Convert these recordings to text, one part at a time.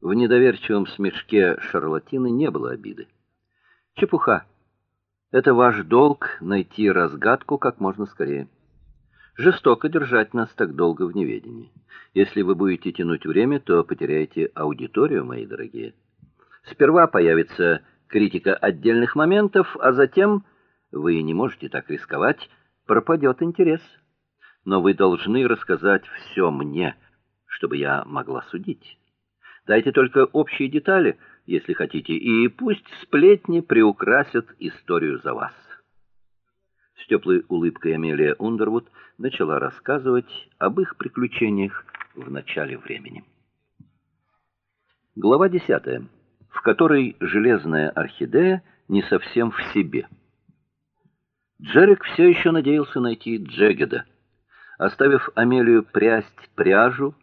В недоверчивом смешке Шарлатины не было обиды. Чепуха. Это ваш долг найти разгадку как можно скорее. Жестоко держать нас так долго в неведении. Если вы будете тянуть время, то потеряете аудиторию, мои дорогие. Сперва появится критика отдельных моментов, а затем вы не можете так рисковать, пропадет интерес. Но вы должны рассказать все мне, чтобы я могла судить. Дайте только общие детали, если хотите, и пусть сплетни приукрасят историю за вас. С теплой улыбкой Амелия Ундервуд начала рассказывать об их приключениях в начале времени. Глава 10, в которой железная орхидея не совсем в себе. Джерик все еще надеялся найти Джегеда. Оставив Амелию прясть пряжу,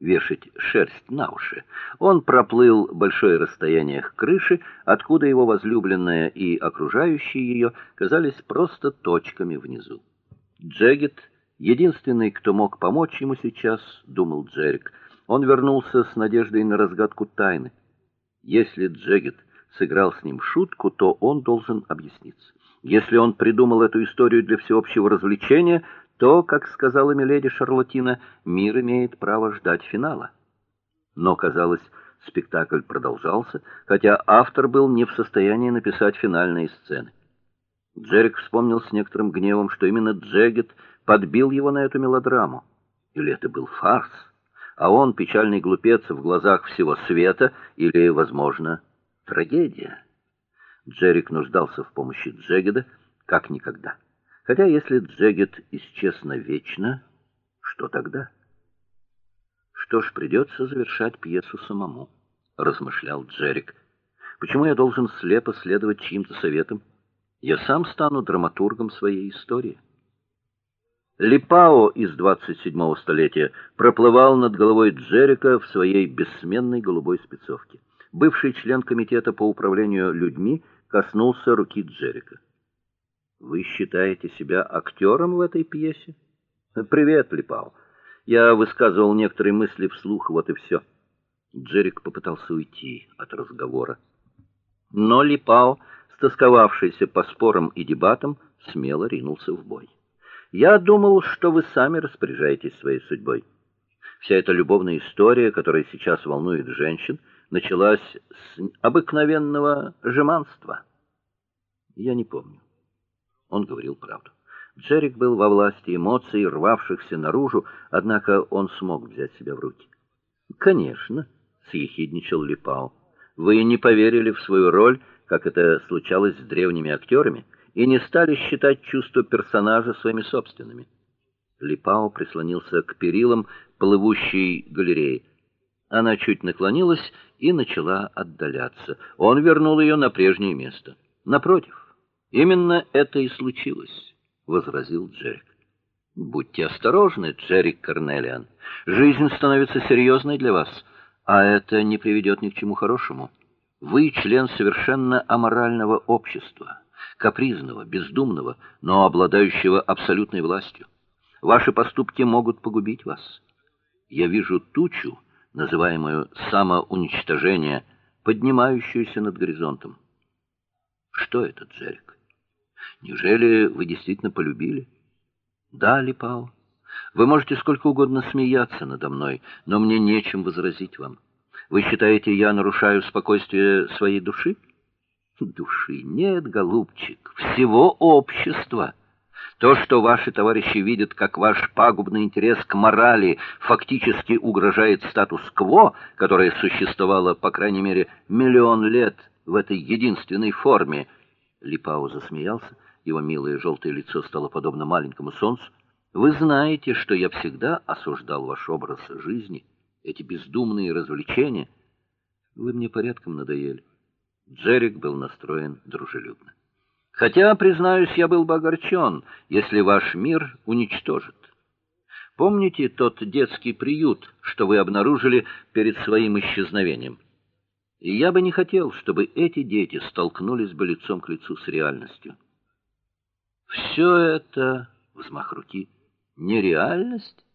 вешать шерсть на уши. Он проплыл большое расстояние к крыше, откуда его возлюбленная и окружающие ее казались просто точками внизу. Джегет, единственный, кто мог помочь ему сейчас, думал Джерик. Он вернулся с надеждой на разгадку тайны. Если Джегет сыграл с ним шутку, то он должен объясниться. Если он придумал эту историю для всеобщего развлечения, то, как сказала миледи Шарлотина, мир имеет право ждать финала. Но, казалось, спектакль продолжался, хотя автор был не в состоянии написать финальные сцены. Джерик вспомнил с некоторым гневом, что именно Джегет подбил его на эту мелодраму. Или это был фарс, а он печальный глупец в глазах всего света, или, возможно, трагедия. Джерик нуждался в помощи Джегеда как никогда. Хотя если Джегет исчез навечно, что тогда? Что ж, придется завершать пьесу самому, размышлял Джерик. Почему я должен слепо следовать чьим-то советам? Я сам стану драматургом своей истории. Липао из 27-го столетия проплывал над головой Джерика в своей бессменной голубой спецовке. Бывший член комитета по управлению людьми коснулся руки Джерика. Вы считаете себя актером в этой пьесе? Привет, Липау. Я высказывал некоторые мысли вслух, вот и все. Джерик попытался уйти от разговора. Но Липау, стосковавшийся по спорам и дебатам, смело ринулся в бой. Я думал, что вы сами распоряжаетесь своей судьбой. Вся эта любовная история, которая сейчас волнует женщин, началась с обыкновенного жеманства. Я не помню. Он говорил правду. Джерик был во власти эмоций, рвавшихся наружу, однако он смог взять себя в руки. "Конечно", съехидничал Липау. "Вы не поверили в свою роль, как это случалось с древними актерами, и не стали считать чувства персонажа своими собственными". Липау прислонился к перилам плывущей галереи. Она чуть наклонилась и начала отдаляться. Он вернул ее на прежнее место. Напротив, Именно это и случилось, возразил Джерик. Будьте осторожны, Джерик Карнелиан. Жизнь становится серьезной для вас, а это не приведет ни к чему хорошему. Вы член совершенно аморального общества, капризного, бездумного, но обладающего абсолютной властью. Ваши поступки могут погубить вас. Я вижу тучу, называемую самоуничтожение, поднимающуюся над горизонтом. Что это, Джерик? Неужели вы действительно полюбили? Да, Липау. Вы можете сколько угодно смеяться надо мной, но мне нечем возразить вам. Вы считаете, я нарушаю спокойствие своей души? Души нет, голубчик, всего общества. То, что ваши товарищи видят как ваш пагубный интерес к морали, фактически угрожает статус-кво, которое существовало, по крайней мере, миллион лет в этой единственной форме. Липау засмеялся его милое желтое лицо стало подобно маленькому солнцу. Вы знаете, что я всегда осуждал ваш образ жизни, эти бездумные развлечения. Вы мне порядком надоели. Джерик был настроен дружелюбно. Хотя, признаюсь, я был бы огорчен, если ваш мир уничтожит. Помните тот детский приют, что вы обнаружили перед своим исчезновением? И я бы не хотел, чтобы эти дети столкнулись бы лицом к лицу с реальностью. Все это взмах руки нереальность